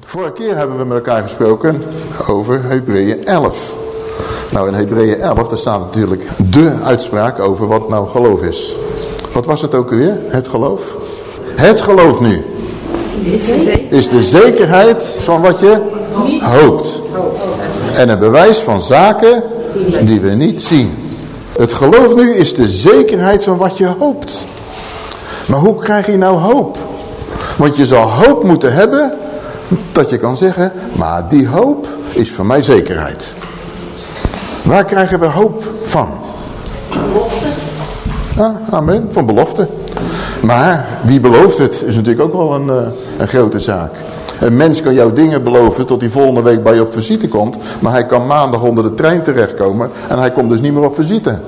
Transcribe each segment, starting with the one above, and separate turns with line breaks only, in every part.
Vorige keer hebben we met elkaar gesproken over Hebreeën 11. Nou, in Hebreeën 11, daar staat natuurlijk de uitspraak over wat nou geloof is. Wat was het ook weer? Het geloof? Het geloof nu is de zekerheid van wat je hoopt. En een bewijs van zaken die we niet zien. Het geloof nu is de zekerheid van wat je hoopt. Maar hoe krijg je nou hoop? Want je zal hoop moeten hebben dat je kan zeggen, maar die hoop is voor mij zekerheid. Waar krijgen we hoop van? Ja, amen, van belofte. Maar wie belooft het is natuurlijk ook wel een, eh, een grote zaak. Een mens kan jou dingen beloven tot hij volgende week bij je op visite komt. Maar hij kan maandag onder de trein terechtkomen en hij komt dus niet meer op visite.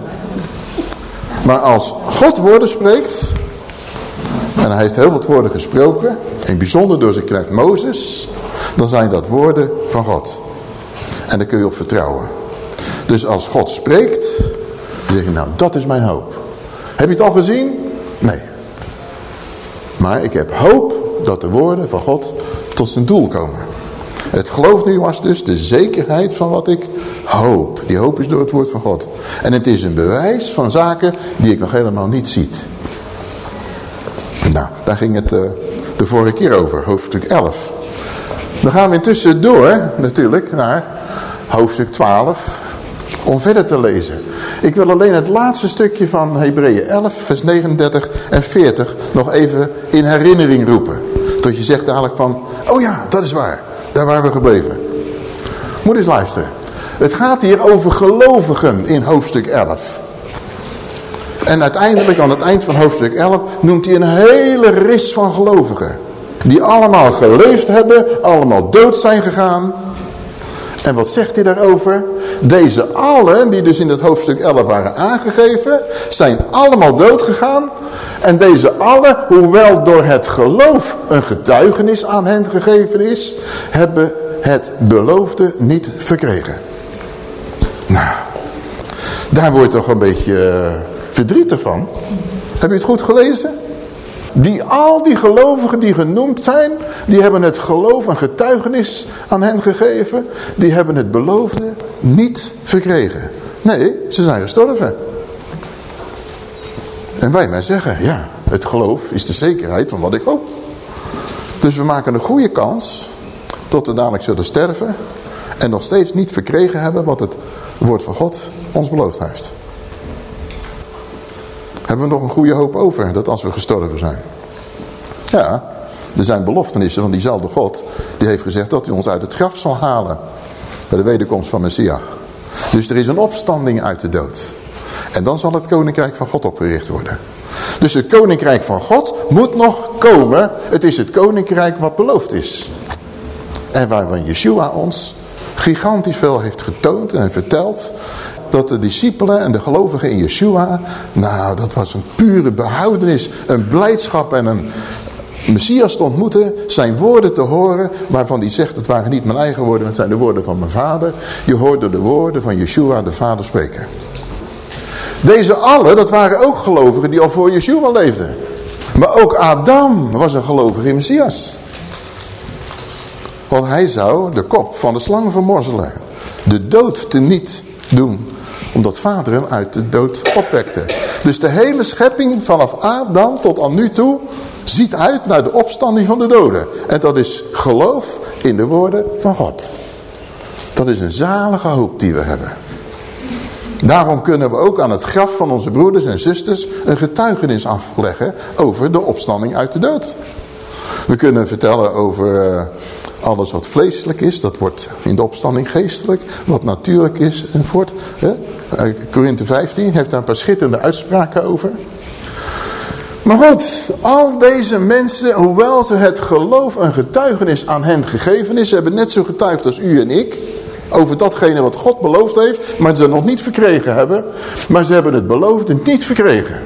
Maar als God woorden spreekt, en hij heeft heel wat woorden gesproken, in bijzonder door zijn knecht Mozes, dan zijn dat woorden van God. En daar kun je op vertrouwen. Dus als God spreekt, dan zeg je nou, dat is mijn hoop. Heb je het al gezien? Nee. Maar ik heb hoop dat de woorden van God tot zijn doel komen. Het geloof nu was dus de zekerheid van wat ik hoop. Die hoop is door het woord van God. En het is een bewijs van zaken die ik nog helemaal niet ziet. Nou, daar ging het uh, de vorige keer over, hoofdstuk 11. Dan gaan we intussen door, natuurlijk, naar hoofdstuk 12, om verder te lezen. Ik wil alleen het laatste stukje van Hebreeën 11, vers 39 en 40 nog even in herinnering roepen. Tot je zegt eigenlijk van, oh ja, dat is waar. Daar waren we gebleven. Moet eens luisteren. Het gaat hier over gelovigen in hoofdstuk 11. En uiteindelijk, aan het eind van hoofdstuk 11, noemt hij een hele ris van gelovigen. Die allemaal geleefd hebben, allemaal dood zijn gegaan. En wat zegt hij daarover? Deze allen, die dus in het hoofdstuk 11 waren aangegeven, zijn allemaal dood gegaan. En deze allen, hoewel door het geloof een getuigenis aan hen gegeven is, hebben het beloofde niet verkregen. Nou, daar wordt toch een beetje verdrietig van. Heb je het goed gelezen? Die, al die gelovigen die genoemd zijn, die hebben het geloof en getuigenis aan hen gegeven. Die hebben het beloofde niet verkregen. Nee, ze zijn gestorven. En wij maar zeggen, ja, het geloof is de zekerheid van wat ik hoop. Dus we maken een goede kans tot we dadelijk zullen sterven en nog steeds niet verkregen hebben wat het woord van God ons beloofd heeft hebben we nog een goede hoop over dat als we gestorven zijn. Ja, er zijn beloftenissen van diezelfde God. Die heeft gezegd dat hij ons uit het graf zal halen. Bij de wederkomst van Messias. Dus er is een opstanding uit de dood. En dan zal het koninkrijk van God opgericht worden. Dus het koninkrijk van God moet nog komen. Het is het koninkrijk wat beloofd is. En waarvan Yeshua ons gigantisch veel heeft getoond en verteld dat de discipelen en de gelovigen in Yeshua, nou dat was een pure behoudenis, een blijdschap en een Messias te ontmoeten, zijn woorden te horen, waarvan hij zegt, het waren niet mijn eigen woorden, het zijn de woorden van mijn vader. Je hoorde de woorden van Yeshua, de vader, spreken. Deze allen, dat waren ook gelovigen die al voor Yeshua leefden. Maar ook Adam was een gelovige in Messias. Want hij zou de kop van de slang vermorzelen. De dood te niet doen omdat vader hem uit de dood opwekte. Dus de hele schepping vanaf Adam tot aan nu toe ziet uit naar de opstanding van de doden. En dat is geloof in de woorden van God. Dat is een zalige hoop die we hebben. Daarom kunnen we ook aan het graf van onze broeders en zusters een getuigenis afleggen over de opstanding uit de dood. We kunnen vertellen over uh, alles wat vleeselijk is, dat wordt in de opstanding geestelijk. Wat natuurlijk is enzovoort. Eh, Korinthe 15 heeft daar een paar schitterende uitspraken over. Maar goed, al deze mensen, hoewel ze het geloof en getuigenis aan hen gegeven is, hebben net zo getuigd als u en ik. over datgene wat God beloofd heeft, maar ze nog niet verkregen hebben. Maar ze hebben het beloofd en niet verkregen.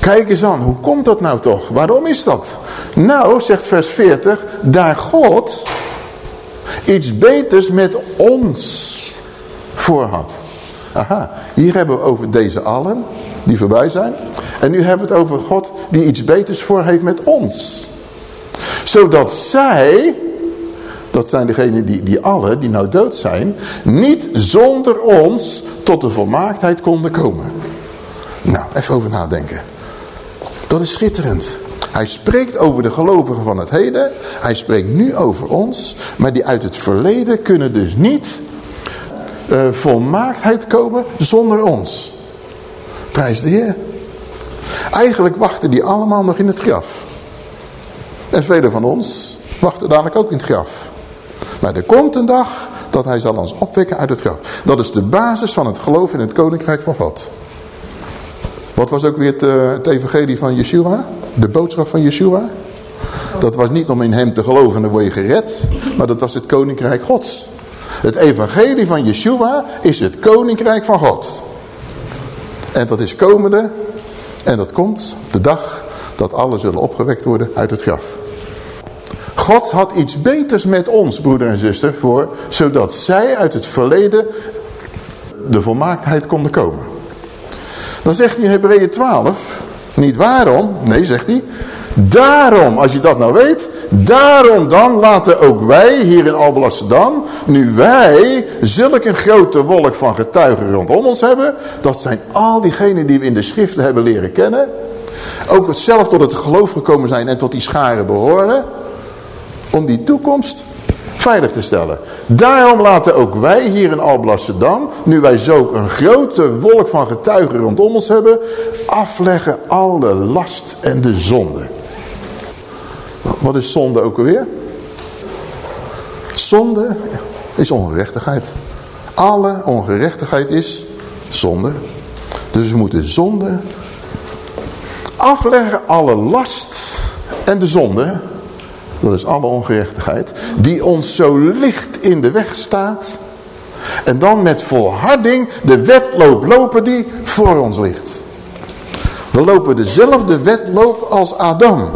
Kijk eens aan, hoe komt dat nou toch? Waarom is dat? Nou, zegt vers 40, daar God iets beters met ons voor had. Aha, hier hebben we over deze allen die voorbij zijn. En nu hebben we het over God die iets beters voor heeft met ons. Zodat zij, dat zijn degenen die, die allen, die nou dood zijn, niet zonder ons tot de volmaaktheid konden komen. Nou, even over nadenken. Dat is schitterend. Hij spreekt over de gelovigen van het heden. Hij spreekt nu over ons. Maar die uit het verleden kunnen dus niet uh, volmaaktheid komen zonder ons. Prijs de Heer. Eigenlijk wachten die allemaal nog in het graf. En velen van ons wachten dadelijk ook in het graf. Maar er komt een dag dat hij zal ons opwekken uit het graf. Dat is de basis van het geloof in het koninkrijk van God. Wat was ook weer het, het evangelie van Yeshua? De boodschap van Yeshua? Dat was niet om in hem te geloven en dan word je gered. Maar dat was het koninkrijk gods. Het evangelie van Yeshua is het koninkrijk van God. En dat is komende. En dat komt de dag dat alle zullen opgewekt worden uit het graf. God had iets beters met ons, broeder en zuster, voor, zodat zij uit het verleden de volmaaktheid konden komen. Dan zegt hij in Hebreeën 12, niet waarom, nee zegt hij, daarom, als je dat nou weet, daarom dan laten ook wij hier in Alblasserdam, nu wij zulk een grote wolk van getuigen rondom ons hebben, dat zijn al diegenen die we in de schriften hebben leren kennen, ook zelf tot het geloof gekomen zijn en tot die scharen behoren, om die toekomst veilig te stellen. Daarom laten ook wij hier in Alblasserdam, nu wij zo een grote wolk van getuigen rondom ons hebben, afleggen alle last en de zonde. Wat is zonde ook alweer? Zonde is ongerechtigheid. Alle ongerechtigheid is zonde. Dus we moeten zonde afleggen, alle last en de zonde dat is alle ongerechtigheid, die ons zo licht in de weg staat. En dan met volharding de wedloop lopen die voor ons ligt. We lopen dezelfde wedloop als Adam.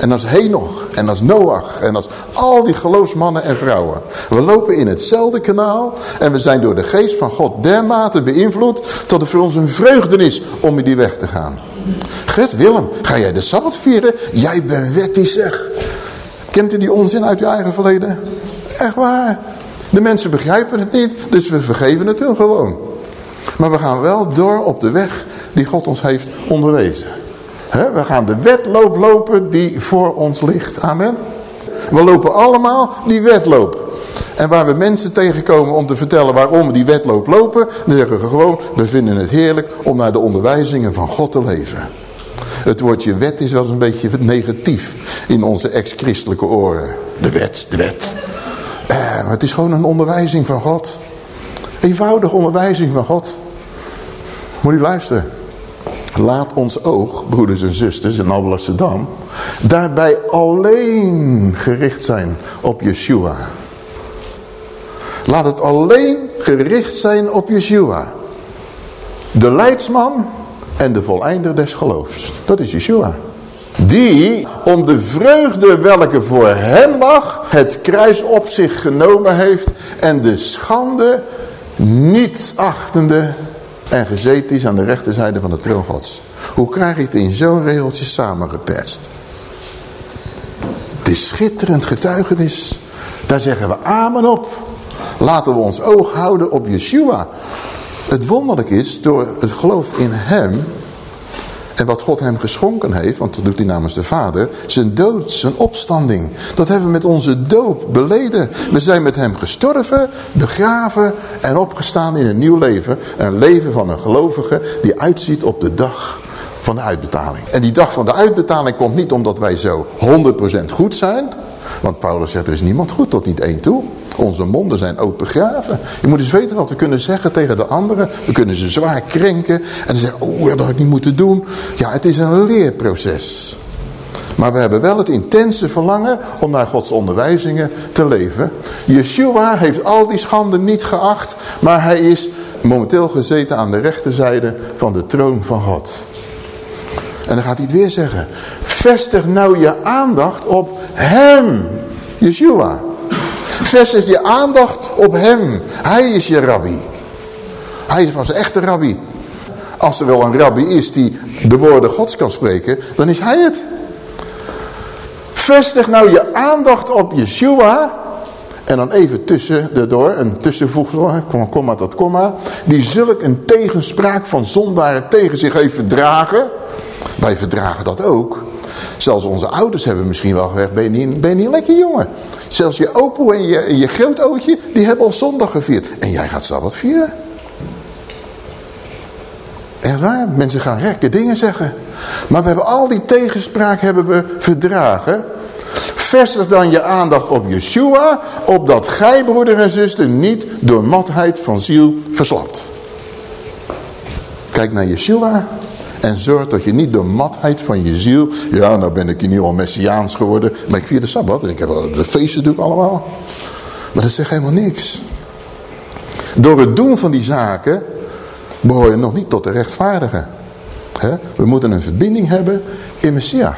En als Henoch. En als Noach. En als al die geloofsmannen en vrouwen. We lopen in hetzelfde kanaal. En we zijn door de geest van God dermate beïnvloed. Tot het voor ons een vreugde is om in die weg te gaan. Gert Willem, ga jij de Sabbat vieren? Jij bent wettig zeg. Kent u die onzin uit uw eigen verleden? Echt waar. De mensen begrijpen het niet, dus we vergeven het hun gewoon. Maar we gaan wel door op de weg die God ons heeft onderwezen. we gaan de wedloop lopen die voor ons ligt. Amen. We lopen allemaal die wedloop. En waar we mensen tegenkomen om te vertellen waarom we die wedloop lopen, dan zeggen we gewoon, we vinden het heerlijk om naar de onderwijzingen van God te leven. Het woordje wet is wel eens een beetje negatief in onze ex-christelijke oren. De wet, de wet. Eh, maar het is gewoon een onderwijzing van God. Eenvoudige onderwijzing van God. Moet je luisteren. Laat ons oog, broeders en zusters in Alblasserdam, daarbij alleen gericht zijn op Yeshua. Laat het alleen gericht zijn op Yeshua. De leidsman en de voleinder des geloofs. Dat is Yeshua. Die om de vreugde welke voor hem lag, het kruis op zich genomen heeft en de schande niet achtende en gezeten is aan de rechterzijde van de troon gods. Hoe krijg ik het in zo'n regeltje samengeperst? Het is schitterend getuigenis. Daar zeggen we amen op. Laten we ons oog houden op Yeshua. Het wonderlijk is, door het geloof in hem... en wat God hem geschonken heeft, want dat doet hij namens de Vader... zijn dood, zijn opstanding. Dat hebben we met onze doop beleden. We zijn met hem gestorven, begraven en opgestaan in een nieuw leven. Een leven van een gelovige die uitziet op de dag van de uitbetaling. En die dag van de uitbetaling komt niet omdat wij zo 100% goed zijn... Want Paulus zegt, er is niemand goed tot niet één toe. Onze monden zijn open graven. Je moet eens weten wat we kunnen zeggen tegen de anderen. We kunnen ze zwaar krenken. En zeggen, oh, dat had ik niet moeten doen. Ja, het is een leerproces. Maar we hebben wel het intense verlangen om naar Gods onderwijzingen te leven. Yeshua heeft al die schande niet geacht, maar hij is momenteel gezeten aan de rechterzijde van de troon van God. En dan gaat hij het weer zeggen. Vestig nou je aandacht op hem, Yeshua. Vestig je aandacht op hem. Hij is je rabbi. Hij was een echte rabbi. Als er wel een rabbi is die de woorden gods kan spreken, dan is hij het. Vestig nou je aandacht op Yeshua. En dan even tussen door, een tussenvoegsel, komma tot komma. Die zulk een tegenspraak van zondaren tegen zich heeft verdragen. Wij verdragen dat ook. Zelfs onze ouders hebben misschien wel gezegd, ben je niet, ben niet lekker jongen? Zelfs je opoe en je, en je grootootje, die hebben al zondag gevierd. En jij gaat Sabbat vieren. Echt waar, mensen gaan rekke dingen zeggen. Maar we hebben al die tegenspraak hebben we verdragen. Vestig dan je aandacht op Yeshua, opdat gij, broeder en zuster, niet door matheid van ziel verslapt. Kijk naar Yeshua en zorg dat je niet door matheid van je ziel... Ja, nou ben ik nu al messiaans geworden, maar ik vier de Sabbat en ik heb de feesten natuurlijk allemaal. Maar dat zegt helemaal niks. Door het doen van die zaken behoor je nog niet tot de rechtvaardigen. We moeten een verbinding hebben in Messias.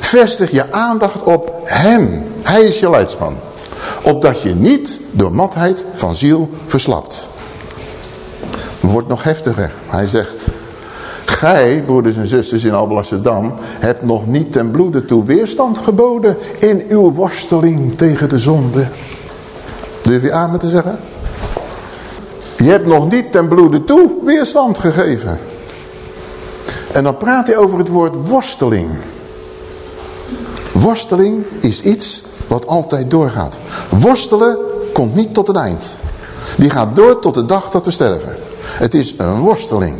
Vestig je aandacht op hem. Hij is je leidsman. Opdat je niet door matheid van ziel verslapt. Wordt nog heftiger. Hij zegt... Gij, broeders en zusters in Alblasserdam, hebt nog niet ten bloede toe weerstand geboden in uw worsteling tegen de zonde. Durf je aan me te zeggen? Je hebt nog niet ten bloede toe weerstand gegeven. En dan praat hij over het woord worsteling. Worsteling is iets wat altijd doorgaat. Worstelen komt niet tot een eind. Die gaat door tot de dag dat we sterven. Het is een worsteling.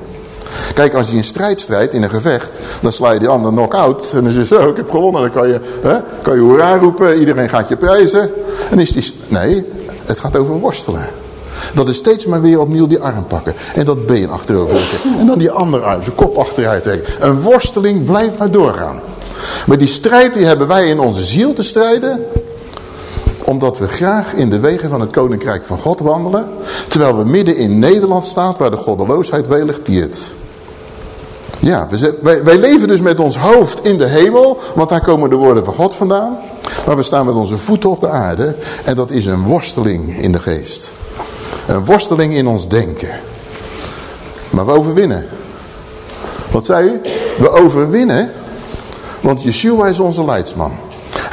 Kijk, als je een strijd strijdt in een gevecht, dan sla je die ander knock-out. En dan zeg je zo, ik heb gewonnen. Dan kan je, hè, kan je hoera roepen, iedereen gaat je prijzen. En is die, nee, het gaat over worstelen. Dat is steeds maar weer opnieuw die arm pakken. En dat been achterover trekken. En dan die andere arm, zijn kop achteruit trekken. Een worsteling blijft maar doorgaan. Maar die strijd die hebben wij in onze ziel te strijden. Omdat we graag in de wegen van het koninkrijk van God wandelen. Terwijl we midden in Nederland staan waar de goddeloosheid welig tiert. Ja, wij, wij leven dus met ons hoofd in de hemel. Want daar komen de woorden van God vandaan. Maar we staan met onze voeten op de aarde. En dat is een worsteling in de geest. Een worsteling in ons denken. Maar we overwinnen. Wat zei u? We overwinnen, want Yeshua is onze leidsman.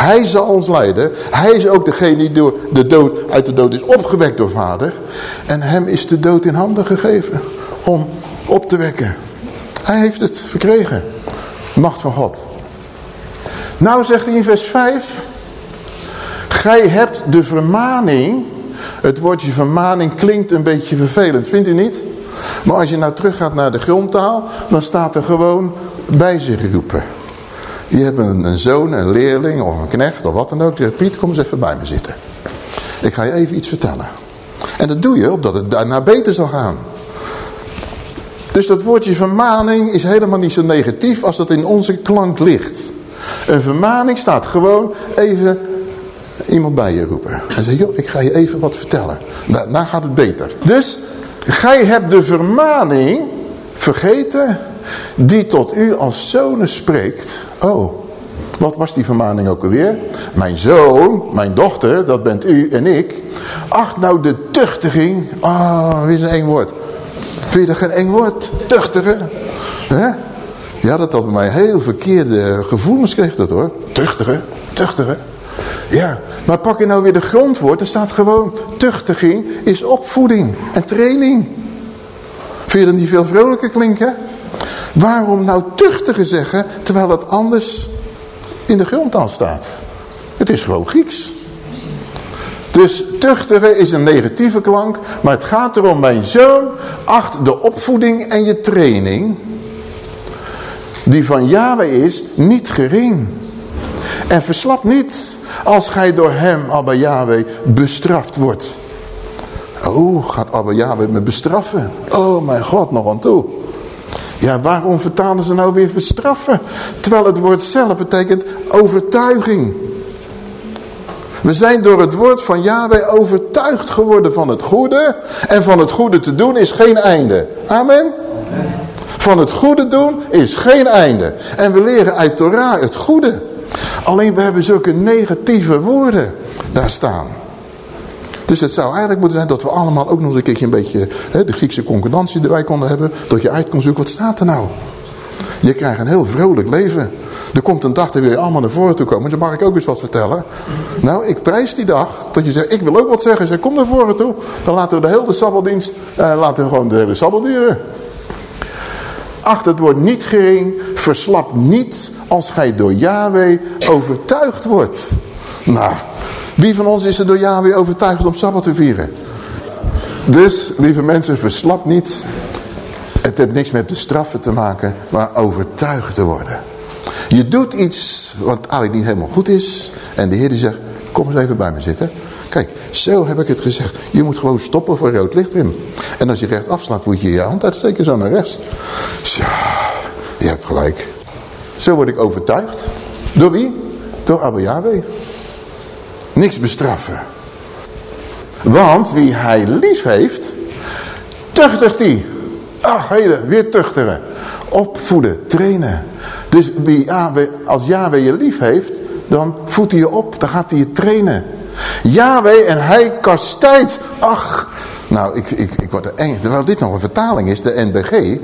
Hij zal ons leiden. Hij is ook degene die door de dood, uit de dood is opgewekt door vader. En hem is de dood in handen gegeven om op te wekken. Hij heeft het verkregen. Macht van God. Nou zegt hij in vers 5. Gij hebt de vermaning het woordje vermaning klinkt een beetje vervelend, vindt u niet? Maar als je nou teruggaat naar de grondtaal, dan staat er gewoon bij zich roepen. Je hebt een, een zoon, een leerling of een knecht of wat dan ook. Zegt Piet, kom eens even bij me zitten. Ik ga je even iets vertellen. En dat doe je opdat het daarna beter zal gaan. Dus dat woordje vermaning is helemaal niet zo negatief als dat in onze klank ligt. Een vermaning staat gewoon even iemand bij je roepen. En zeg, joh, ik ga je even wat vertellen. Daarna gaat het beter. Dus, gij hebt de vermaning vergeten die tot u als zonen spreekt. Oh, wat was die vermaning ook alweer? Mijn zoon, mijn dochter, dat bent u en ik. Acht nou de tuchtiging. Ah, oh, weer een eng woord. Vind je dat geen eng woord? Tuchtigen. Hè? Ja, dat had bij mij heel verkeerde gevoelens kreeg dat hoor. Tuchtigen, tuchtigen. Ja, maar pak je nou weer de grondwoord, er staat gewoon tuchtiging is opvoeding en training. Vind je dat niet veel vrolijker klinken? Waarom nou tuchtigen zeggen, terwijl het anders in de grondtaal staat? Het is gewoon Grieks. Dus tuchtigen is een negatieve klank, maar het gaat erom, mijn zoon, acht de opvoeding en je training, die van Yahweh is, niet gering. En verslap niet als gij door hem, Abba Yahweh, bestraft wordt. Oh, gaat Abba Yahweh me bestraffen? Oh mijn God, nog aan toe. Ja, waarom vertalen ze nou weer verstraffen? Terwijl het woord zelf betekent overtuiging. We zijn door het woord van Yahweh overtuigd geworden van het goede. En van het goede te doen is geen einde. Amen. Van het goede doen is geen einde. En we leren uit Torah het goede. Alleen we hebben zulke negatieve woorden daar staan. Dus het zou eigenlijk moeten zijn dat we allemaal ook nog eens een keertje een beetje hè, de Griekse concordantie erbij konden hebben. Dat je uit kon zoeken, wat staat er nou? Je krijgt een heel vrolijk leven. Er komt een dag dat je allemaal naar voren toe komen. Dan mag ik ook eens wat vertellen. Nou, ik prijs die dag dat je zegt, ik wil ook wat zeggen. Zeg, kom naar voren toe. Dan laten we de hele sabbatdienst, eh, laten we gewoon de hele sabbat duren. Acht het wordt niet gering, verslap niet als gij door Yahweh overtuigd wordt. Nou, wie van ons is er door Yahweh overtuigd om Sabbat te vieren? Dus, lieve mensen, verslap niet. Het heeft niks met de straffen te maken, maar overtuigd te worden. Je doet iets wat eigenlijk niet helemaal goed is. En de Heer die zegt, kom eens even bij me zitten. Kijk, zo heb ik het gezegd. Je moet gewoon stoppen voor rood licht, Wim. En als je recht afslaat, moet je je hand uitsteken zo naar rechts. Tja, je hebt gelijk. Zo word ik overtuigd. Door wie? Door Abba Yahweh. Niks bestraffen. Want wie hij lief heeft, tuchtigt hij. Ach, hele, weer tuchtigen. Opvoeden, trainen. Dus wie als Yahweh je lief heeft, dan voedt hij je op. Dan gaat hij je trainen. Yahweh en hij kastijdt. Ach, nou, ik, ik, ik word er eng. Terwijl dit nog een vertaling is, de NBG.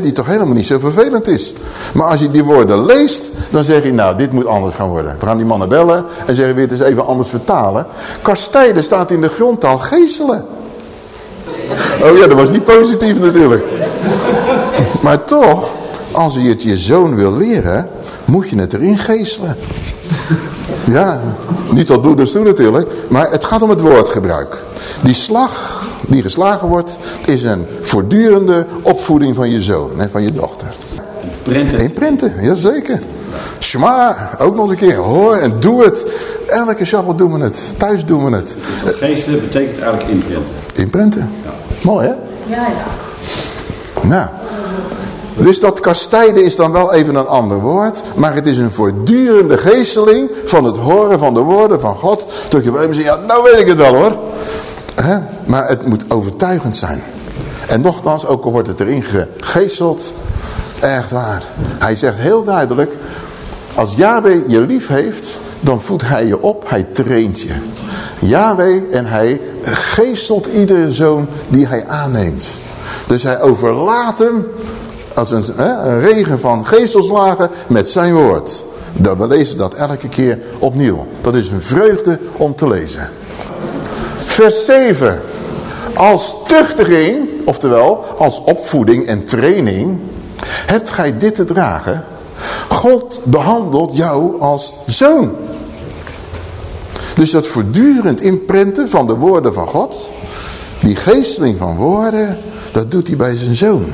Die toch helemaal niet zo vervelend is. Maar als je die woorden leest, dan zeg je, nou, dit moet anders gaan worden. We gaan die mannen bellen en zeggen weer, het is even anders vertalen. Kastijden staat in de grondtaal geestelen. Oh ja, dat was niet positief natuurlijk. Maar toch, als je het je zoon wil leren, moet je het erin geestelen. Ja, niet tot bloedens toe natuurlijk, maar het gaat om het woordgebruik. Die slag die geslagen wordt, is een voortdurende opvoeding van je zoon, hè, van je dochter.
Prenten.
In prenten, jazeker. Shema, ook nog eens een keer. Hoor en doe het. Elke Shabbat doen we het. Thuis doen we het.
Het geestelen betekent eigenlijk inprenten.
In prenten. Mooi hè?
Ja, ja.
Nou. Dus dat kastijden is dan wel even een ander woord. Maar het is een voortdurende geesteling van het horen van de woorden van God. Tot je bij hem zegt, ja nou weet ik het wel hoor. Maar het moet overtuigend zijn. En nogthans, ook al wordt het erin gegeesteld. Echt waar. Hij zegt heel duidelijk. Als Yahweh je lief heeft, dan voedt hij je op, hij traint je. Yahweh en hij geestelt iedere zoon die hij aanneemt. Dus hij overlaat hem als een, hè, regen van geestelslagen met zijn woord. We lezen dat elke keer opnieuw. Dat is een vreugde om te lezen. Vers 7. Als tuchtiging, oftewel als opvoeding en training, hebt gij dit te dragen. God behandelt jou als zoon. Dus dat voortdurend inprenten van de woorden van God, die geesteling van woorden, dat doet hij bij zijn zoon.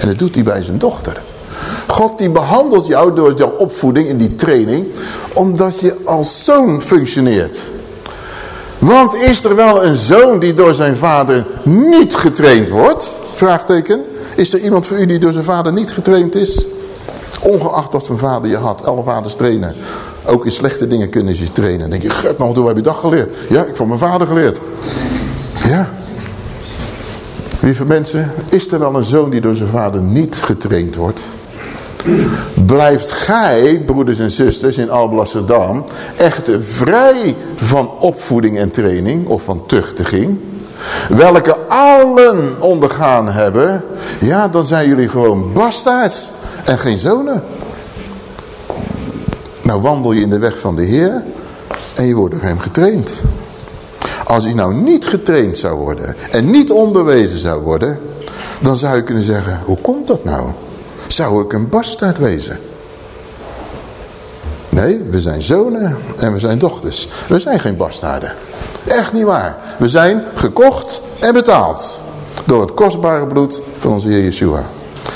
En dat doet hij bij zijn dochter. God die behandelt jou door jouw opvoeding en die training, omdat je als zoon functioneert. Want is er wel een zoon die door zijn vader niet getraind wordt? Vraagteken. Is er iemand voor u die door zijn vader niet getraind is? Ongeacht wat voor vader je had. Alle vaders trainen. Ook in slechte dingen kunnen ze trainen. Dan denk je, god, nog hoe heb je dat geleerd? Ja, ik van mijn vader geleerd. Ja. Lieve mensen, is er wel een zoon die door zijn vader niet getraind wordt? Blijft gij, broeders en zusters in Alblasserdam, echter vrij van opvoeding en training of van tuchtiging, welke allen ondergaan hebben, ja, dan zijn jullie gewoon bastaards en geen zonen. Nou wandel je in de weg van de Heer en je wordt door hem getraind. Als hij nou niet getraind zou worden en niet onderwezen zou worden, dan zou je kunnen zeggen, hoe komt dat nou? Zou ik een bastaard wezen? Nee, we zijn zonen en we zijn dochters. We zijn geen bastaarden. Echt niet waar. We zijn gekocht en betaald. Door het kostbare bloed van onze Heer Yeshua.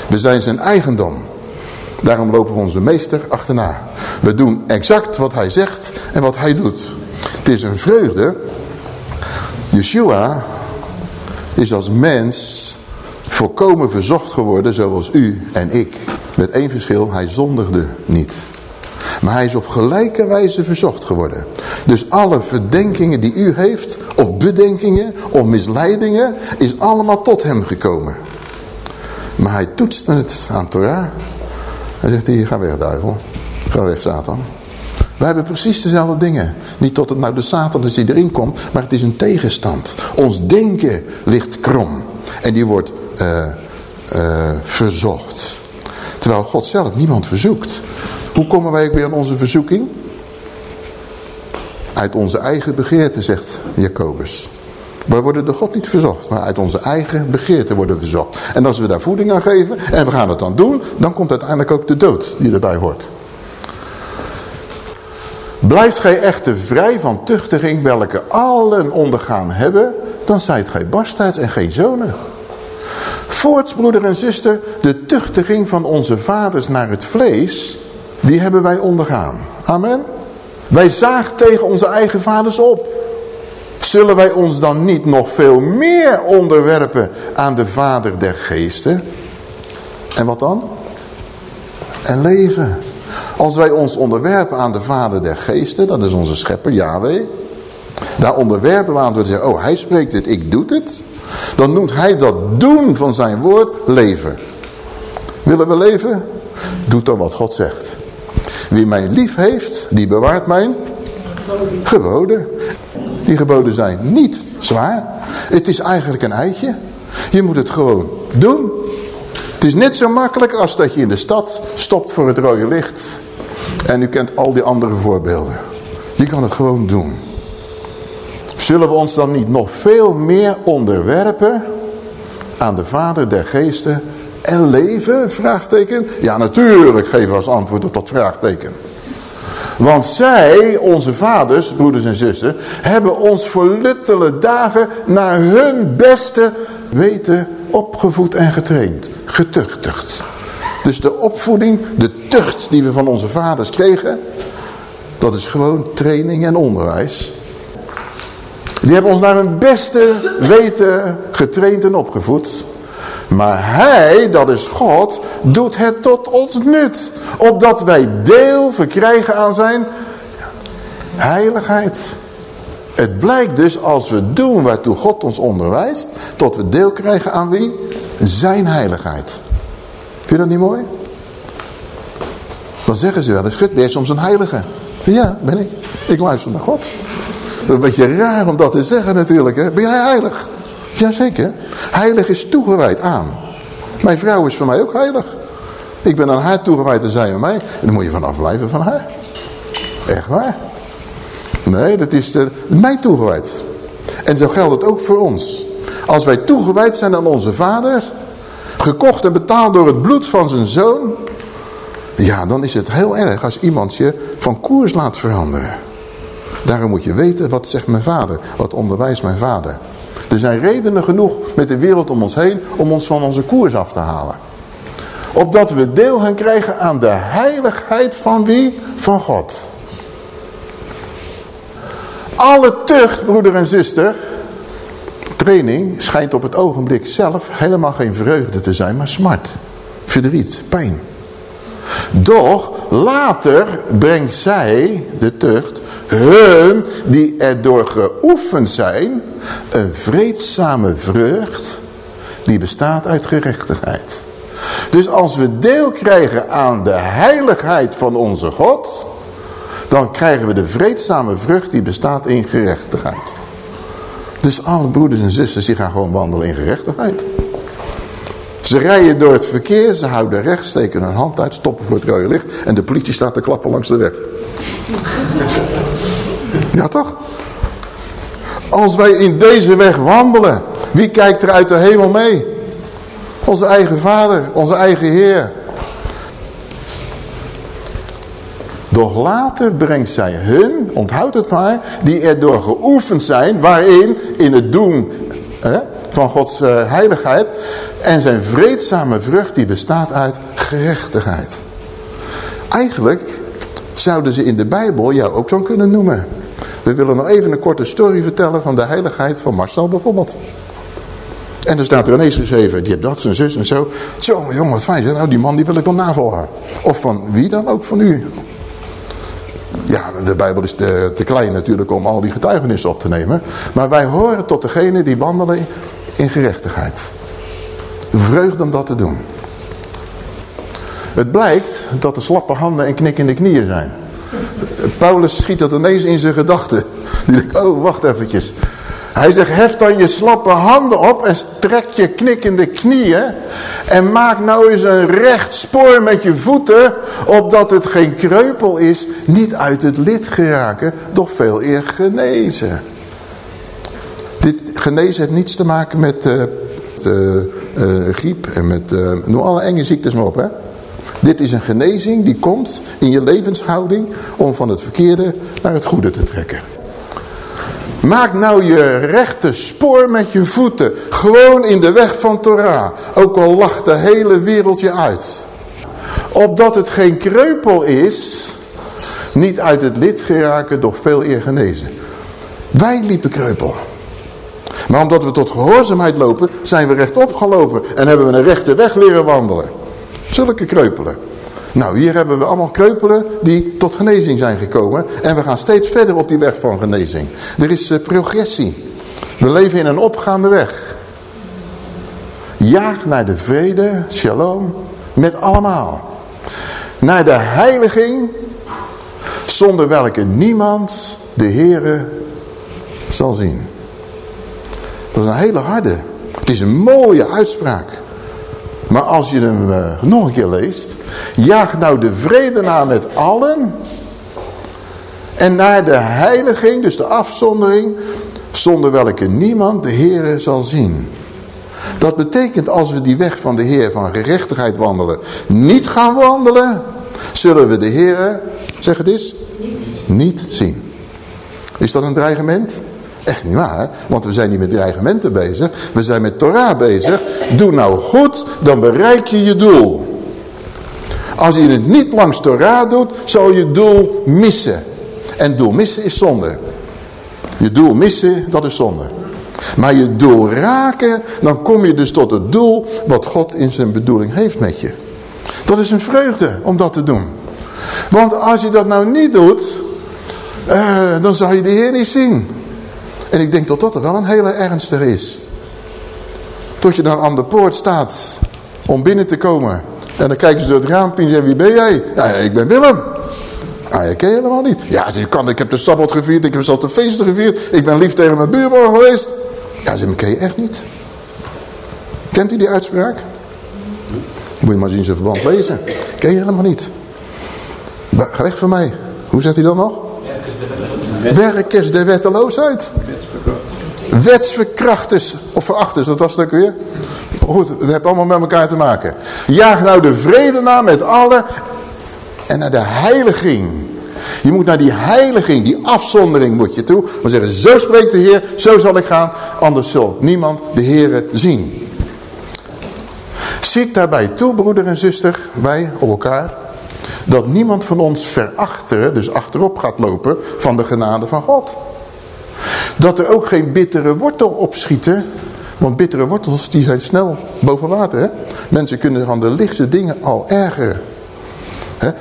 We zijn zijn eigendom. Daarom lopen we onze meester achterna. We doen exact wat hij zegt en wat hij doet. Het is een vreugde. Yeshua is als mens volkomen verzocht geworden zoals u en ik. Met één verschil, hij zondigde niet. Maar hij is op gelijke wijze verzocht geworden. Dus alle verdenkingen die u heeft, of bedenkingen, of misleidingen, is allemaal tot hem gekomen. Maar hij toetste het aan Torah. Hij zegt, hier, ga weg duivel. Ga weg Satan. We hebben precies dezelfde dingen. Niet tot het nou de Satan is die erin komt, maar het is een tegenstand. Ons denken ligt krom. En die wordt uh, uh, verzocht. Terwijl God zelf niemand verzoekt. Hoe komen wij weer aan onze verzoeking? Uit onze eigen begeerte, zegt Jacobus. Wij worden door God niet verzocht, maar uit onze eigen begeerte worden verzocht. En als we daar voeding aan geven en we gaan het dan doen, dan komt uiteindelijk ook de dood die erbij hoort. Blijft gij echter vrij van tuchtiging, welke allen ondergaan hebben, dan zijt gij bastaards en geen zonen. Voorts, broeder en zuster, de tuchtiging van onze vaders naar het vlees, die hebben wij ondergaan. Amen. Wij zagen tegen onze eigen vaders op. Zullen wij ons dan niet nog veel meer onderwerpen aan de vader der geesten? En wat dan? En leven. Als wij ons onderwerpen aan de vader der geesten, dat is onze schepper Yahweh. Daar onderwerpen we aan door te zeggen, oh hij spreekt het, ik doe het. Dan noemt hij dat doen van zijn woord leven. Willen we leven? Doe dan wat God zegt. Wie mij lief heeft, die bewaart mijn geboden. Die geboden zijn niet zwaar. Het is eigenlijk een eitje. Je moet het gewoon doen. Het is net zo makkelijk als dat je in de stad stopt voor het rode licht. En u kent al die andere voorbeelden. Je kan het gewoon doen. Zullen we ons dan niet nog veel meer onderwerpen aan de Vader der Geesten en leven? Vraagteken. Ja, natuurlijk geven we als antwoord op dat vraagteken. Want zij, onze vaders, broeders en zussen, hebben ons voor luttele dagen naar hun beste weten opgevoed en getraind. Getuchtigd. Dus de opvoeding, de tucht die we van onze vaders kregen, dat is gewoon training en onderwijs. Die hebben ons naar hun beste weten getraind en opgevoed. Maar hij, dat is God, doet het tot ons nut. Opdat wij deel verkrijgen aan zijn heiligheid. Het blijkt dus als we doen waartoe God ons onderwijst, tot we deel krijgen aan wie? Zijn heiligheid. Vind je dat niet mooi? Dan zeggen ze wel eens, ben je soms een heilige? Ja, ben ik. Ik luister naar God. Een beetje raar om dat te zeggen natuurlijk. Hè? Ben jij heilig? Jazeker. Heilig is toegewijd aan. Mijn vrouw is voor mij ook heilig. Ik ben aan haar toegewijd en zij aan mij. En dan moet je vanaf blijven van haar. Echt waar. Nee, dat is de, mij toegewijd. En zo geldt het ook voor ons. Als wij toegewijd zijn aan onze vader, gekocht en betaald door het bloed van zijn zoon, ja, dan is het heel erg als iemand je van koers laat veranderen. Daarom moet je weten, wat zegt mijn vader? Wat onderwijst mijn vader? Er zijn redenen genoeg met de wereld om ons heen om ons van onze koers af te halen. Opdat we deel gaan krijgen aan de heiligheid van wie? Van God. Alle tucht, broeder en zuster, training schijnt op het ogenblik zelf helemaal geen vreugde te zijn, maar smart, verdriet, pijn. Doch later brengt zij, de tucht, hun die erdoor geoefend zijn, een vreedzame vreugd die bestaat uit gerechtigheid. Dus als we deel krijgen aan de heiligheid van onze God, dan krijgen we de vreedzame vrucht die bestaat in gerechtigheid. Dus alle broeders en zussen, die gaan gewoon wandelen in gerechtigheid. Ze rijden door het verkeer, ze houden rechts, steken hun hand uit, stoppen voor het rode licht en de politie staat te klappen langs de weg. Ja toch? Als wij in deze weg wandelen, wie kijkt er uit de hemel mee? Onze eigen vader, onze eigen Heer. Doch later brengt zij hun, onthoud het maar, die erdoor geoefend zijn, waarin? In het doen hè, van Gods uh, heiligheid. En zijn vreedzame vrucht die bestaat uit gerechtigheid. Eigenlijk zouden ze in de Bijbel jou ook zo kunnen noemen. We willen nog even een korte story vertellen van de heiligheid van Marcel bijvoorbeeld. En er staat er ineens geschreven, die hebt dat, zijn zus en zo. Zo, jongen, wat fijn. Nou, die man die wil ik wel navolgen. Of van wie dan ook van u. Ja, de Bijbel is te, te klein natuurlijk om al die getuigenissen op te nemen. Maar wij horen tot degene die wandelen in gerechtigheid. Vreugde om dat te doen. Het blijkt dat er slappe handen en knikkende knieën zijn. Paulus schiet dat ineens in zijn gedachten. Oh wacht eventjes. Hij zegt, hef dan je slappe handen op en strek je knikkende knieën. En maak nou eens een recht spoor met je voeten, opdat het geen kreupel is, niet uit het lid geraken, doch veel eer genezen. Dit genezen heeft niets te maken met uh, griep en met uh, alle enge ziektes maar op. Hè? Dit is een genezing die komt in je levenshouding om van het verkeerde naar het goede te trekken. Maak nou je rechte spoor met je voeten. Gewoon in de weg van Torah. Ook al lacht de hele wereld je uit. Opdat het geen kreupel is. Niet uit het lid geraken, doch veel eer genezen. Wij liepen kreupel. Maar omdat we tot gehoorzaamheid lopen, zijn we rechtop gelopen. En hebben we een rechte weg leren wandelen. Zulke kreupelen. Nou, hier hebben we allemaal kreupelen die tot genezing zijn gekomen. En we gaan steeds verder op die weg van genezing. Er is uh, progressie. We leven in een opgaande weg. Jaag naar de vrede, shalom, met allemaal. Naar de heiliging, zonder welke niemand de Heere zal zien. Dat is een hele harde. Het is een mooie uitspraak. Maar als je hem uh, nog een keer leest. Jaag nou de vrede na met allen. En naar de heiliging, dus de afzondering. Zonder welke niemand de Heer zal zien. Dat betekent als we die weg van de Heer van gerechtigheid wandelen. Niet gaan wandelen. Zullen we de Heer, zeg het eens. Niet zien. Is dat een dreigement? Echt niet waar, want we zijn niet met dreigementen bezig. We zijn met Torah bezig. Doe nou goed, dan bereik je je doel. Als je het niet langs Torah doet, zal je doel missen. En doel missen is zonde. Je doel missen, dat is zonde. Maar je doel raken, dan kom je dus tot het doel wat God in zijn bedoeling heeft met je. Dat is een vreugde om dat te doen. Want als je dat nou niet doet, uh, dan zal je de Heer niet zien. En ik denk dat dat er wel een hele ernstige is. Tot je dan aan de poort staat om binnen te komen. En dan kijken ze door het raampje en zeggen, wie ben jij? Ja, ik ben Willem. Ah, je ken je helemaal niet. Ja, ik, kan, ik heb de Sabbat gevierd, ik heb zelfs de feesten gevierd. Ik ben lief tegen mijn buurman geweest. Ja, ze ken je echt niet. Kent u die uitspraak? Moet je maar zien zijn verband lezen. Ken je helemaal niet. Ga weg van mij. Hoe zegt hij dan nog? Werkers de wetteloosheid. Wetsverkrachters of verachters, dat was het ook weer. Goed, het heeft allemaal met elkaar te maken. Jaag nou de vrede na met allen en naar de heiliging. Je moet naar die heiliging, die afzondering moet je toe. Maar zeggen, zo spreekt de Heer, zo zal ik gaan. Anders zal niemand de Heer zien. Zit daarbij toe, broeder en zuster, wij op elkaar dat niemand van ons verachteren, dus achterop gaat lopen van de genade van God. Dat er ook geen bittere wortel opschieten, want bittere wortels die zijn snel boven water. Hè? Mensen kunnen van de lichtste dingen al ergeren.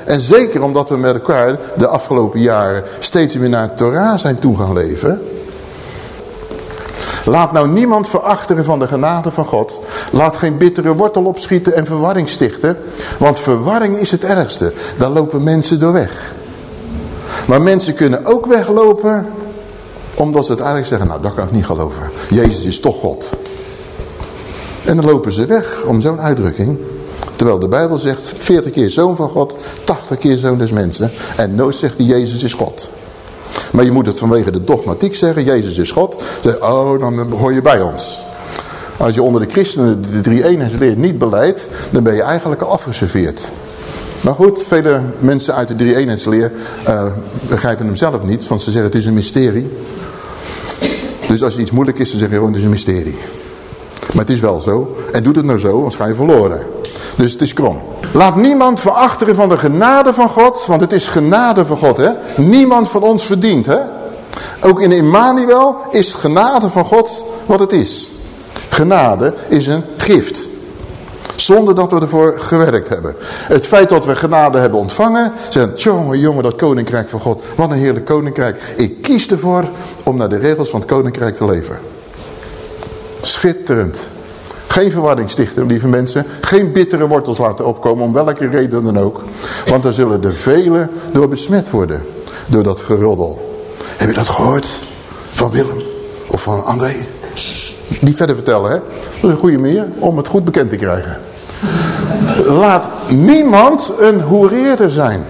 En zeker omdat we met elkaar de afgelopen jaren steeds meer naar het Torah zijn toe gaan leven. Laat nou niemand verachteren van de genade van God. Laat geen bittere wortel opschieten en verwarring stichten. Want verwarring is het ergste. Daar lopen mensen door weg. Maar mensen kunnen ook weglopen omdat ze uiteindelijk zeggen, nou dat kan ik niet geloven. Jezus is toch God. En dan lopen ze weg om zo'n uitdrukking. Terwijl de Bijbel zegt 40 keer zoon van God, 80 keer zoon des mensen. En nooit zegt hij Jezus is God. Maar je moet het vanwege de dogmatiek zeggen, Jezus is God. Oh, dan hoor je bij ons. Als je onder de christenen de drie eenheidsleer niet beleidt, dan ben je eigenlijk al afgeserveerd. Maar goed, vele mensen uit de drie eenheidsleer uh, begrijpen hem zelf niet, want ze zeggen het is een mysterie. Dus als iets moeilijk is, dan zeg je gewoon het is een mysterie. Maar het is wel zo. En doet het nou zo, anders ga je verloren. Dus het is krom. Laat niemand verachteren van de genade van God. Want het is genade van God. Hè? Niemand van ons verdient. Hè? Ook in Emmanuel is genade van God wat het is. Genade is een gift. Zonder dat we ervoor gewerkt hebben. Het feit dat we genade hebben ontvangen. Zeggen, jongen, jongen, dat koninkrijk van God. Wat een heerlijk koninkrijk. Ik kies ervoor om naar de regels van het koninkrijk te leven. Schitterend. Geen verwarring stichten, lieve mensen. Geen bittere wortels laten opkomen, om welke reden dan ook. Want dan zullen er velen door besmet worden. Door dat geroddel. Heb je dat gehoord? Van Willem? Of van André? Niet verder vertellen, hè? Dat is een goede manier om het goed bekend te krijgen. Laat niemand een hoereerder zijn.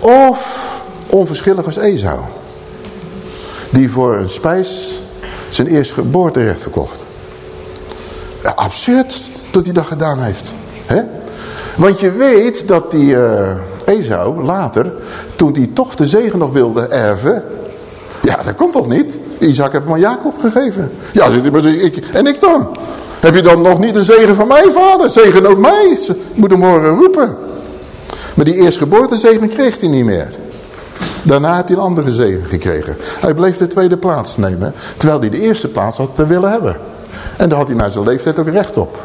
Of onverschillig als Esau. Die voor een spijs zijn eerste geboorterecht verkocht. Absurd dat hij dat gedaan heeft. hè? Want je weet dat die uh, Esau later, toen hij toch de zegen nog wilde erven... Ja, dat komt toch niet? Isaac heeft hem aan Jacob gegeven. Ja, ik, en ik dan? Heb je dan nog niet een zegen van mij, vader? Zegen ook mij. Je moet hem horen roepen. Maar die eerstgeboortezegen kreeg hij niet meer. Daarna heeft hij een andere zegen gekregen. Hij bleef de tweede plaats nemen. Terwijl hij de eerste plaats had willen hebben. En daar had hij naar zijn leeftijd ook recht op.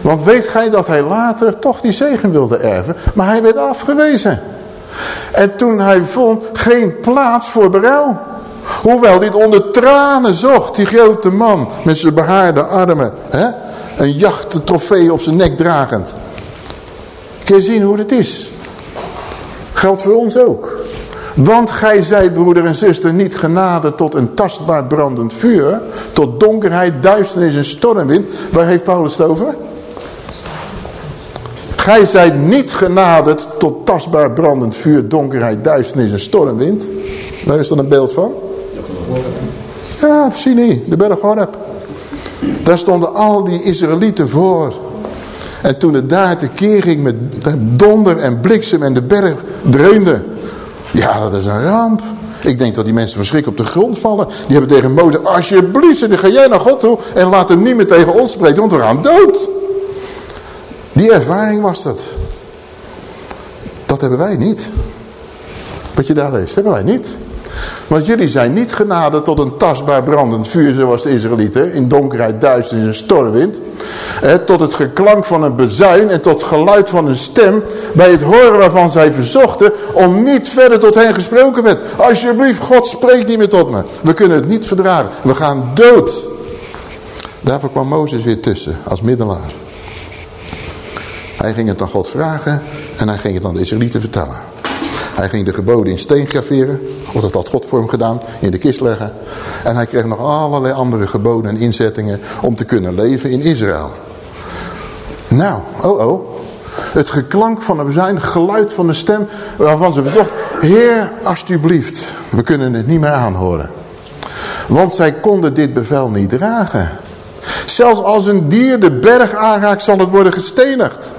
Want weet gij dat hij later toch die zegen wilde erven. Maar hij werd afgewezen. En toen hij vond geen plaats voor berouw. Hoewel hij onder tranen zocht, die grote man met zijn behaarde armen. Hè? Een jachttrofee op zijn nek dragend. Kun je zien hoe het is? Geldt voor ons ook. Want gij zijt, broeder en zuster, niet genade tot een tastbaar brandend vuur, tot donkerheid, duisternis en stormwind. Waar heeft Paulus het over? Gij zijt niet genaderd tot tastbaar brandend vuur, donkerheid, duisternis en stormwind. Daar is dan een beeld van. Ja, Sinai, de berg Horeb. Daar stonden al die Israëlieten voor. En toen het daar tekeer ging met donder en bliksem en de berg dreunde. Ja, dat is een ramp. Ik denk dat die mensen verschrik op de grond vallen. Die hebben tegen Mozes, alsjeblieft, dan ga jij naar God toe en laat hem niet meer tegen ons spreken, want we gaan dood. Die ervaring was dat. Dat hebben wij niet. Wat je daar leest, hebben wij niet. Want jullie zijn niet genade tot een tastbaar brandend vuur zoals de Israëlieten. In donkerheid, duisternis en stormwind. tot het geklank van een bezuin en tot geluid van een stem. Bij het horen waarvan zij verzochten om niet verder tot hen gesproken werd. Alsjeblieft, God spreekt niet meer tot me. We kunnen het niet verdragen. We gaan dood. Daarvoor kwam Mozes weer tussen als middelaar. Hij ging het aan God vragen en hij ging het aan de Israëlieten vertellen. Hij ging de geboden in steen graveren. Of dat had God voor hem gedaan. In de kist leggen. En hij kreeg nog allerlei andere geboden en inzettingen. Om te kunnen leven in Israël. Nou, oh oh. Het geklank van een bezuin, geluid van de stem. Waarvan ze verdacht. Heer, alsjeblieft. We kunnen het niet meer aanhoren. Want zij konden dit bevel niet dragen. Zelfs als een dier de berg aanraakt zal het worden gestenigd.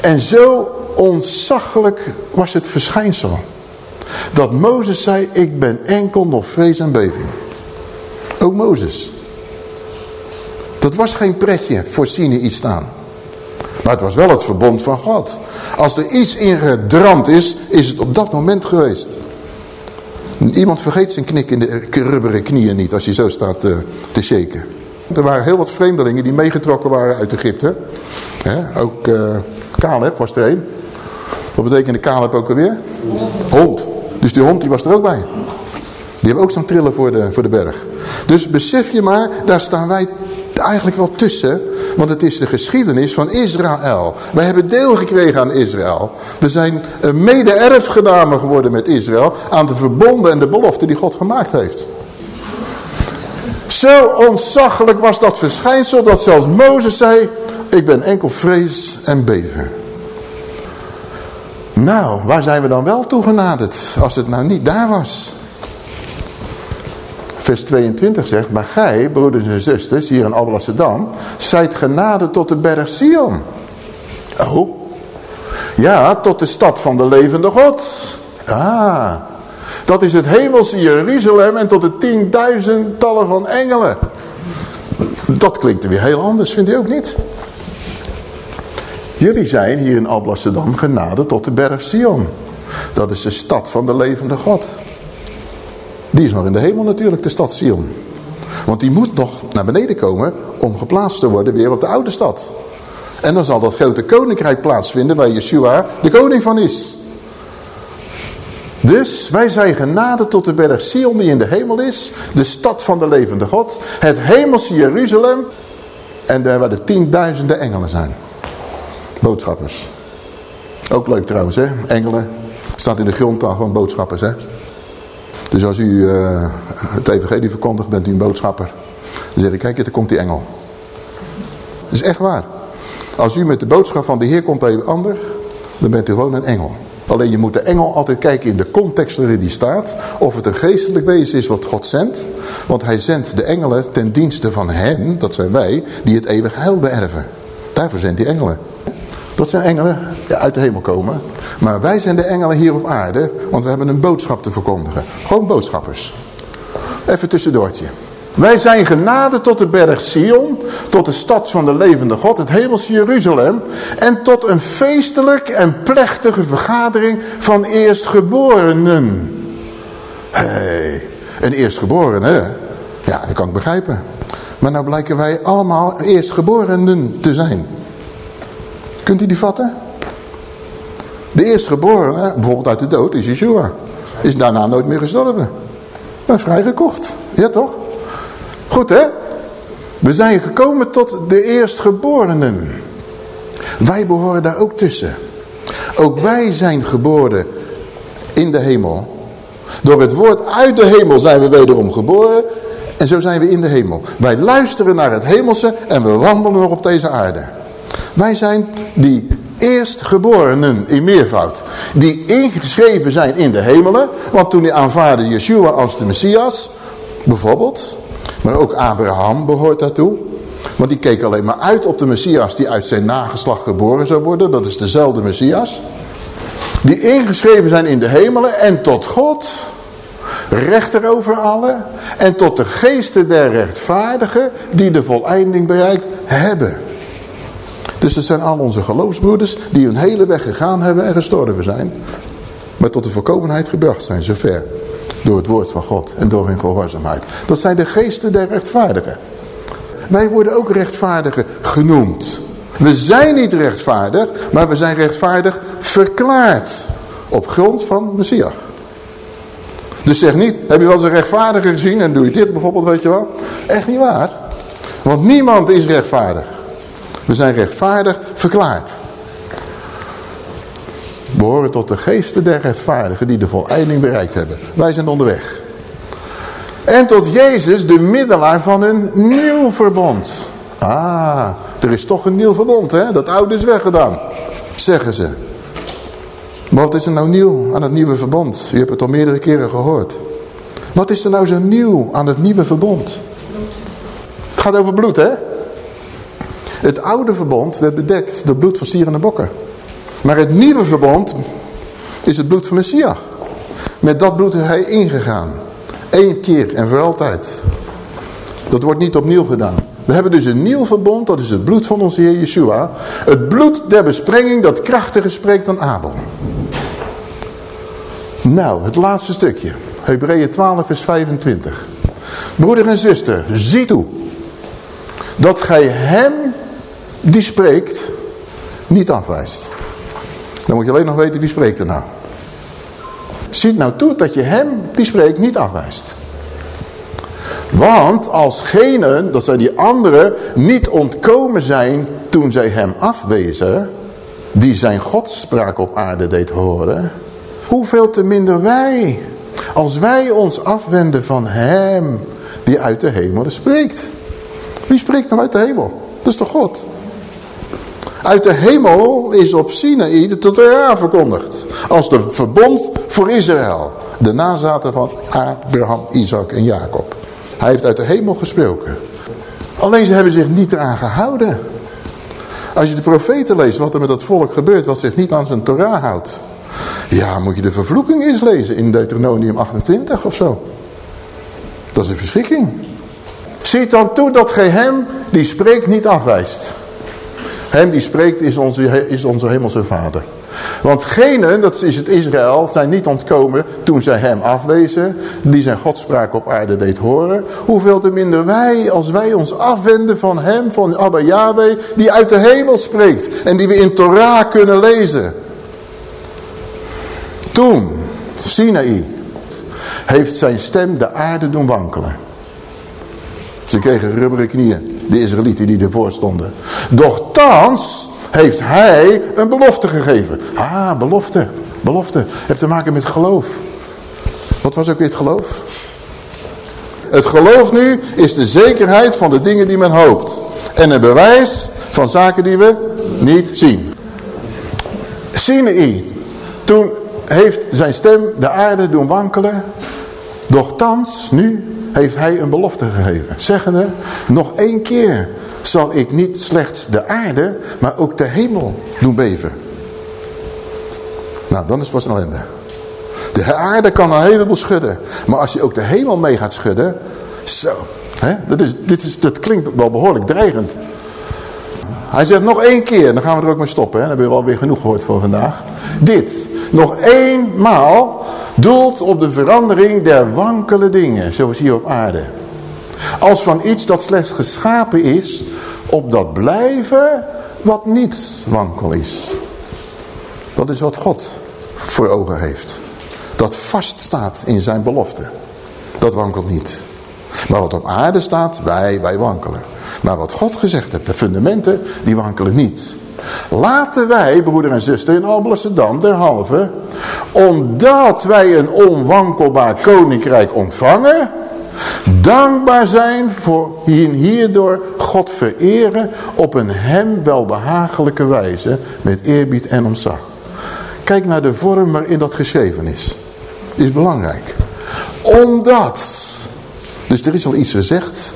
En zo ontzaglijk was het verschijnsel. Dat Mozes zei, ik ben enkel nog vrees en beving. Ook Mozes. Dat was geen pretje voor Sinai staan. Maar het was wel het verbond van God. Als er iets ingedramd is, is het op dat moment geweest. Iemand vergeet zijn knik in de rubberen knieën niet als je zo staat te, te shaken. Er waren heel wat vreemdelingen die meegetrokken waren uit Egypte. ook uh, Caleb was er een. Wat betekende Caleb ook alweer? Hond. Dus die hond die was er ook bij. Die hebben ook zo'n trillen voor de, voor de berg. Dus besef je maar, daar staan wij eigenlijk wel tussen. Want het is de geschiedenis van Israël. Wij hebben deel gekregen aan Israël. We zijn mede-erfgenamen geworden met Israël. Aan de verbonden en de belofte die God gemaakt heeft. Zo ontzaglijk was dat verschijnsel dat zelfs Mozes zei... Ik ben enkel vrees en beven. Nou, waar zijn we dan wel toegenaderd als het nou niet daar was? Vers 22 zegt, maar gij, broeders en zusters, hier in Alblasserdam, zijt genade tot de berg Sion. Oh, ja, tot de stad van de levende God. Ah, dat is het hemelse Jeruzalem en tot de tienduizendtallen van engelen. Dat klinkt weer heel anders, vindt u ook niet? Jullie zijn hier in Alblasserdam genade tot de berg Sion. Dat is de stad van de levende God. Die is nog in de hemel natuurlijk, de stad Sion. Want die moet nog naar beneden komen om geplaatst te worden weer op de oude stad. En dan zal dat grote koninkrijk plaatsvinden waar Yeshua de koning van is. Dus wij zijn genade tot de berg Sion die in de hemel is. De stad van de levende God. Het hemelse Jeruzalem. En daar waar de tienduizenden engelen zijn. Boodschappers. Ook leuk trouwens hè. Engelen. Staat in de grondtaal van boodschappers hè. Dus als u uh, het evangelie verkondigt, bent u een boodschapper. Dan zeg ik, kijk, er komt die engel. Dat is echt waar. Als u met de boodschap van de Heer komt bij een ander, dan bent u gewoon een engel. Alleen je moet de engel altijd kijken in de context waarin die staat. Of het een geestelijk wezen is wat God zendt. Want hij zendt de engelen ten dienste van hen, dat zijn wij, die het eeuwig heil beërven. Daarvoor zendt hij engelen. Dat zijn engelen die uit de hemel komen. Maar wij zijn de engelen hier op aarde, want we hebben een boodschap te verkondigen. Gewoon boodschappers. Even tussendoortje. Wij zijn genade tot de berg Sion, tot de stad van de levende God, het hemelse Jeruzalem. En tot een feestelijk en plechtige vergadering van eerstgeborenen. Hé, hey, een eerstgeborene, ja, dat kan ik begrijpen. Maar nou blijken wij allemaal eerstgeborenen te zijn. Kunt u die vatten? De eerstgeborene, bijvoorbeeld uit de dood, is Yeshua. Is daarna nooit meer gestorven. Maar vrijgekocht. Ja toch? Goed hè? We zijn gekomen tot de eerstgeborenen. Wij behoren daar ook tussen. Ook wij zijn geboren in de hemel. Door het woord uit de hemel zijn we wederom geboren. En zo zijn we in de hemel. Wij luisteren naar het hemelse en we wandelen nog op deze aarde. Wij zijn die eerstgeborenen in meervoud. Die ingeschreven zijn in de hemelen. Want toen hij aanvaarde Yeshua als de Messias. Bijvoorbeeld. Maar ook Abraham behoort daartoe. Want die keek alleen maar uit op de Messias die uit zijn nageslacht geboren zou worden. Dat is dezelfde Messias. Die ingeschreven zijn in de hemelen en tot God, rechter over allen. En tot de geesten der rechtvaardigen die de voleinding bereikt hebben. Dus dat zijn al onze geloofsbroeders die hun hele weg gegaan hebben en gestorven zijn. Maar tot de voorkomenheid gebracht zijn, zover. Door het woord van God en door hun gehoorzaamheid. Dat zijn de geesten der rechtvaardigen. Wij worden ook rechtvaardigen genoemd. We zijn niet rechtvaardig, maar we zijn rechtvaardig verklaard. Op grond van Messias. Dus zeg niet, heb je wel eens een rechtvaardige gezien en doe je dit bijvoorbeeld, weet je wel. Echt niet waar. Want niemand is rechtvaardig. We zijn rechtvaardig verklaard. We horen tot de geesten der rechtvaardigen die de voleinding bereikt hebben. Wij zijn onderweg. En tot Jezus, de middelaar van een nieuw verbond. Ah, er is toch een nieuw verbond, hè? Dat oude is weggedaan, zeggen ze. Maar wat is er nou nieuw aan het nieuwe verbond? Je hebt het al meerdere keren gehoord. Wat is er nou zo nieuw aan het nieuwe verbond? Het gaat over bloed, hè? Het oude verbond werd bedekt door bloed van stieren en bokken. Maar het nieuwe verbond is het bloed van Messias. Met dat bloed is hij ingegaan. Eén keer en voor altijd. Dat wordt niet opnieuw gedaan. We hebben dus een nieuw verbond, dat is het bloed van onze Heer Yeshua. Het bloed der besprenging dat krachtiger spreekt dan Abel. Nou, het laatste stukje. Hebreeën 12 vers 25. Broeder en zuster, zie toe. Dat gij hem die spreekt niet afwijst. Dan moet je alleen nog weten wie spreekt er nou. Ziet nou toe dat je hem die spreekt niet afwijst. Want als genen, dat zijn die anderen, niet ontkomen zijn toen zij hem afwezen, die zijn godspraak op aarde deed horen, hoeveel te minder wij, als wij ons afwenden van hem die uit de hemel spreekt. Wie spreekt nou uit de hemel? Dat is toch God? Uit de hemel is op Sinaï de Torah verkondigd. Als de verbond voor Israël. De nazaten van Abraham, Isaac en Jacob. Hij heeft uit de hemel gesproken. Alleen ze hebben zich niet eraan gehouden. Als je de profeten leest wat er met dat volk gebeurt. Wat zich niet aan zijn Torah houdt. Ja, moet je de vervloeking eens lezen in Deuteronomium 28 of zo. Dat is een verschrikking. Ziet dan toe dat gij hem die spreekt niet afwijst. Hem die spreekt is onze, is onze hemelse vader. Want genen, dat is het Israël, zijn niet ontkomen toen zij hem afwezen. Die zijn godspraak op aarde deed horen. Hoeveel te minder wij, als wij ons afwenden van hem, van Abba Yahweh, die uit de hemel spreekt. En die we in Torah kunnen lezen. Toen, Sinaï, heeft zijn stem de aarde doen wankelen. Ze kregen rubberen knieën, de Israëlieten die ervoor stonden. Doch thans heeft hij een belofte gegeven. Ah, belofte, belofte. Heeft te maken met geloof. Wat was ook weer het geloof? Het geloof nu is de zekerheid van de dingen die men hoopt. En een bewijs van zaken die we niet zien. Sinai, toen heeft zijn stem de aarde doen wankelen. Doch thans, nu, heeft hij een belofte gegeven. Zeggende, nog één keer zal ik niet slechts de aarde, maar ook de hemel doen beven. Nou, dan is het pas een ellende. De aarde kan een heleboel schudden. Maar als je ook de hemel mee gaat schudden, zo. Hè? Dat, is, dit is, dat klinkt wel behoorlijk dreigend. Hij zegt nog één keer, dan gaan we er ook mee stoppen. Hè? Dan hebben we alweer genoeg gehoord voor vandaag. Dit, nog eenmaal, doelt op de verandering der wankele dingen, zoals hier op aarde. Als van iets dat slechts geschapen is, op dat blijven wat niet wankel is. Dat is wat God voor ogen heeft. Dat vaststaat in zijn belofte. Dat wankelt niet. Maar wat op aarde staat, wij, wij wankelen. Maar wat God gezegd heeft, de fundamenten, die wankelen niet. Laten wij, broeder en zuster, in Alblasserdam derhalve, omdat wij een onwankelbaar koninkrijk ontvangen, dankbaar zijn voor hierdoor God vereren op een hem welbehagelijke wijze met eerbied en ontzag. Kijk naar de vorm waarin dat geschreven is. Is belangrijk. Omdat, dus er is al iets gezegd,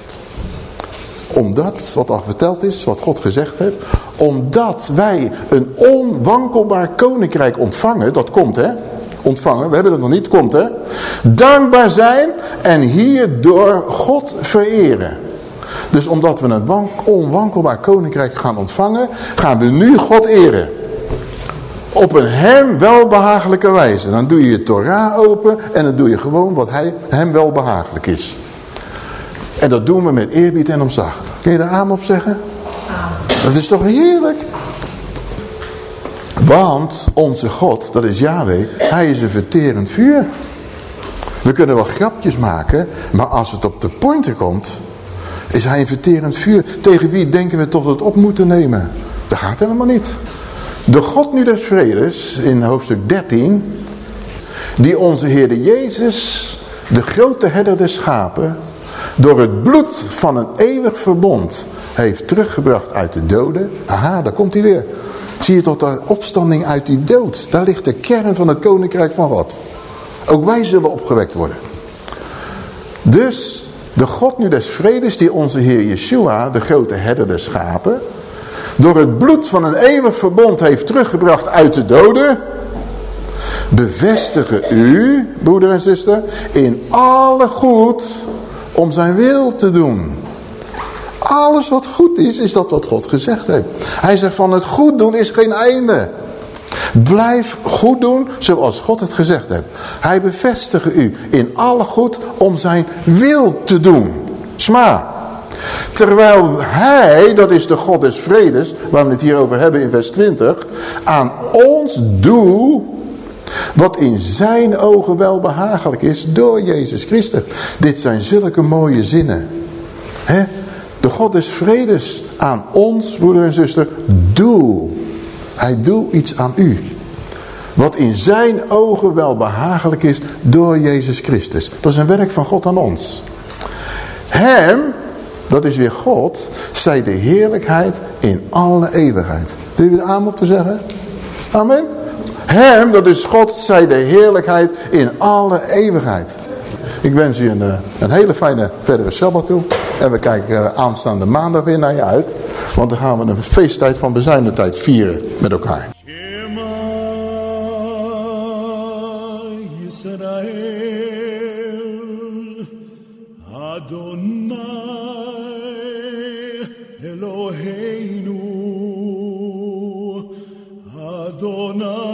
omdat, wat al verteld is, wat God gezegd heeft, omdat wij een onwankelbaar koninkrijk ontvangen, dat komt hè, ontvangen, we hebben het nog niet, komt hè, dankbaar zijn en hierdoor God vereren. Dus omdat we een onwankelbaar koninkrijk gaan ontvangen, gaan we nu God eren. Op een hem welbehagelijke wijze. Dan doe je je Torah open en dan doe je gewoon wat hij, hem welbehagelijk is. En dat doen we met eerbied en omzacht. Kun je daar aan op zeggen? Dat is toch heerlijk? Want onze God, dat is Yahweh, hij is een verterend vuur. We kunnen wel grapjes maken, maar als het op de pointer komt, is hij een verterend vuur. Tegen wie denken we toch dat het op moeten nemen? Dat gaat helemaal niet. De God nu des vredes, in hoofdstuk 13, die onze Heer Jezus, de grote herder des schapen, door het bloed van een eeuwig verbond heeft teruggebracht uit de doden. Aha, daar komt hij weer. Zie je tot de opstanding uit die dood. Daar ligt de kern van het koninkrijk van God. Ook wij zullen opgewekt worden. Dus de God nu des vredes die onze Heer Yeshua, de grote herder des schapen, door het bloed van een eeuwig verbond heeft teruggebracht uit de doden, bevestigen u, broeder en zuster, in alle goed om zijn wil te doen. Alles wat goed is, is dat wat God gezegd heeft. Hij zegt van het goed doen is geen einde. Blijf goed doen zoals God het gezegd heeft. Hij bevestigt u in alle goed om zijn wil te doen. Sma. Terwijl hij, dat is de God des vredes, waar we het hier over hebben in vers 20, aan ons doet wat in zijn ogen wel behagelijk is door Jezus Christus. Dit zijn zulke mooie zinnen. De God des vredes aan ons, broeder en zuster, doe. Hij doet iets aan u. Wat in zijn ogen wel behagelijk is door Jezus Christus. Dat is een werk van God aan ons. Hem, dat is weer God, zij de heerlijkheid in alle eeuwigheid. Doe je er aan op te zeggen? Amen. Hem, dat is God, zij de heerlijkheid in alle eeuwigheid. Ik wens u een, eh, een hele fijne verdere Sabbat toe. En we kijken eh, aanstaande maandag weer naar je uit. Want dan gaan we een feesttijd van bezuinentijd vieren met elkaar.
Adonai